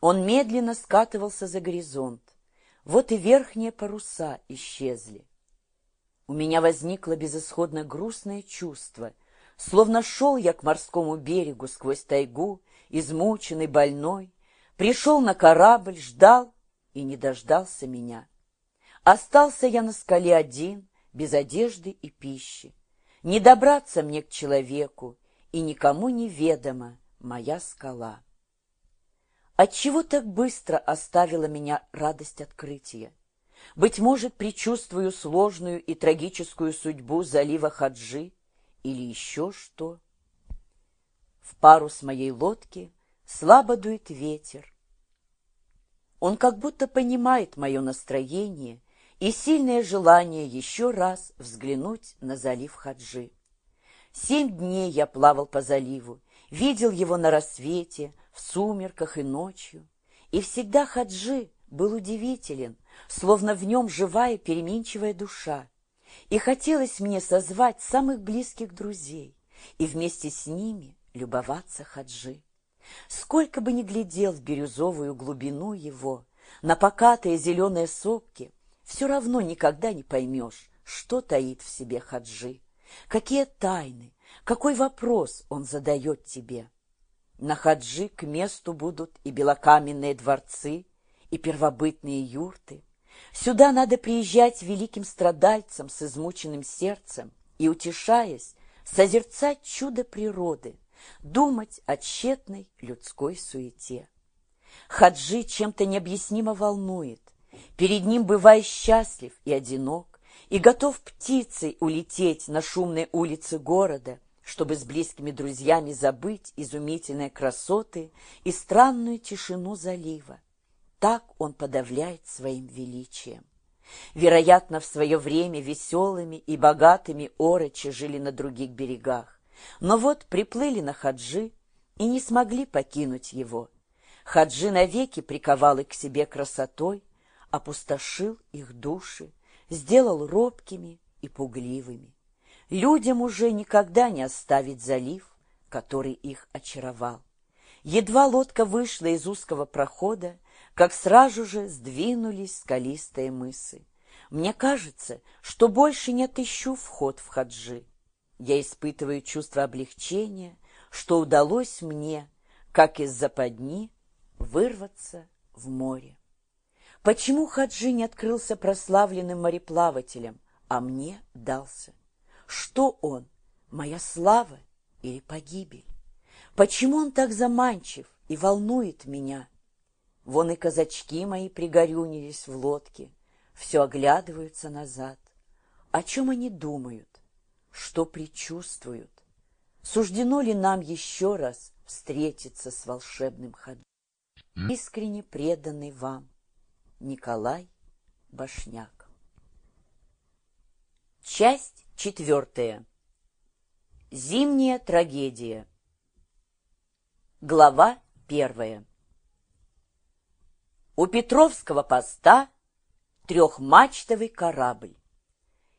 Он медленно скатывался за горизонт. Вот и верхние паруса исчезли. У меня возникло безысходно грустное чувство, словно шел я к морскому берегу сквозь тайгу, измученный, больной, пришел на корабль, ждал и не дождался меня. Остался я на скале один, без одежды и пищи. Не добраться мне к человеку, и никому не ведома моя скала. Отчего так быстро оставила меня радость открытия? Быть может, предчувствую сложную и трагическую судьбу залива Хаджи или еще что? В парус моей лодки слабо дует ветер. Он как будто понимает мое настроение и сильное желание еще раз взглянуть на залив Хаджи. Семь дней я плавал по заливу, видел его на рассвете, в сумерках и ночью. И всегда Хаджи был удивителен, словно в нем живая переменчивая душа. И хотелось мне созвать самых близких друзей и вместе с ними любоваться Хаджи. Сколько бы ни глядел в бирюзовую глубину его, на покатые зеленые сопки, все равно никогда не поймешь, что таит в себе Хаджи, какие тайны, какой вопрос он задает тебе. На Хаджи к месту будут и белокаменные дворцы, и первобытные юрты. Сюда надо приезжать великим страдальцам с измученным сердцем и, утешаясь, созерцать чудо природы, думать о тщетной людской суете. Хаджи чем-то необъяснимо волнует. Перед ним бывая счастлив и одинок, и готов птицей улететь на шумные улицы города, чтобы с близкими друзьями забыть изумительные красоты и странную тишину залива. Так он подавляет своим величием. Вероятно, в свое время веселыми и богатыми орочи жили на других берегах, но вот приплыли на Хаджи и не смогли покинуть его. Хаджи навеки приковал их к себе красотой, опустошил их души, сделал робкими и пугливыми. Людям уже никогда не оставить залив, который их очаровал. Едва лодка вышла из узкого прохода, как сразу же сдвинулись скалистые мысы. Мне кажется, что больше не отыщу вход в Хаджи. Я испытываю чувство облегчения, что удалось мне, как из западни, вырваться в море. Почему Хаджи не открылся прославленным мореплавателем, а мне дался? Что он, моя слава или погибель? Почему он так заманчив и волнует меня? Вон и казачки мои пригорюнились в лодке, все оглядываются назад. О чем они думают? Что предчувствуют? Суждено ли нам еще раз встретиться с волшебным Хаджи? Искренне преданный вам Николай Башняк. Часть четвертая. Зимняя трагедия. Глава первая. У Петровского поста трехмачтовый корабль.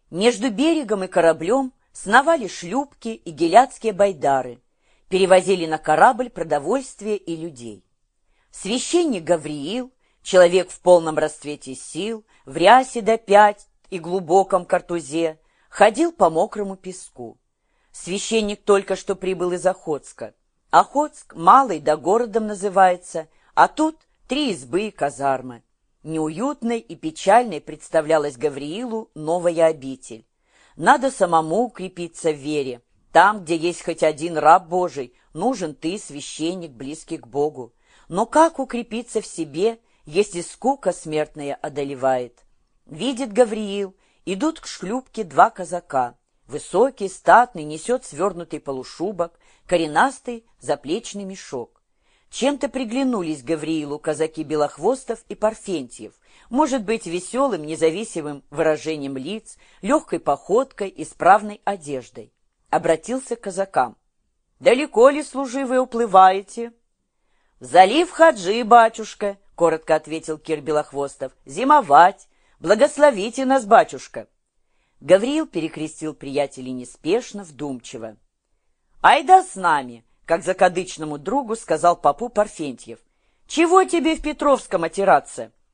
Между берегом и кораблем сновали шлюпки и геляцкие байдары, перевозили на корабль продовольствие и людей. Священник Гавриил Человек в полном расцвете сил, в рясе до пять и глубоком картузе, ходил по мокрому песку. Священник только что прибыл из Охотска. Охотск малый да городом называется, а тут три избы и казармы. Неуютной и печальной представлялась Гавриилу новая обитель. Надо самому укрепиться в вере. Там, где есть хоть один раб Божий, нужен ты, священник, близкий к Богу. Но как укрепиться в себе если скука смертная одолевает. Видит Гавриил, идут к шлюпке два казака. Высокий, статный, несет свернутый полушубок, коренастый, заплечный мешок. Чем-то приглянулись Гавриилу казаки Белохвостов и Парфентьев, может быть, веселым, независимым выражением лиц, легкой походкой, исправной одеждой. Обратился к казакам. «Далеко ли, служивые, уплываете?» «В залив Хаджи, батюшка», коротко ответил Кир Белохвостов. «Зимовать! Благословите нас, батюшка!» Гавриил перекрестил приятелей неспешно, вдумчиво. «Айда с нами!» — как закадычному другу сказал попу Парфентьев. Чего тебе в Петровском отираться?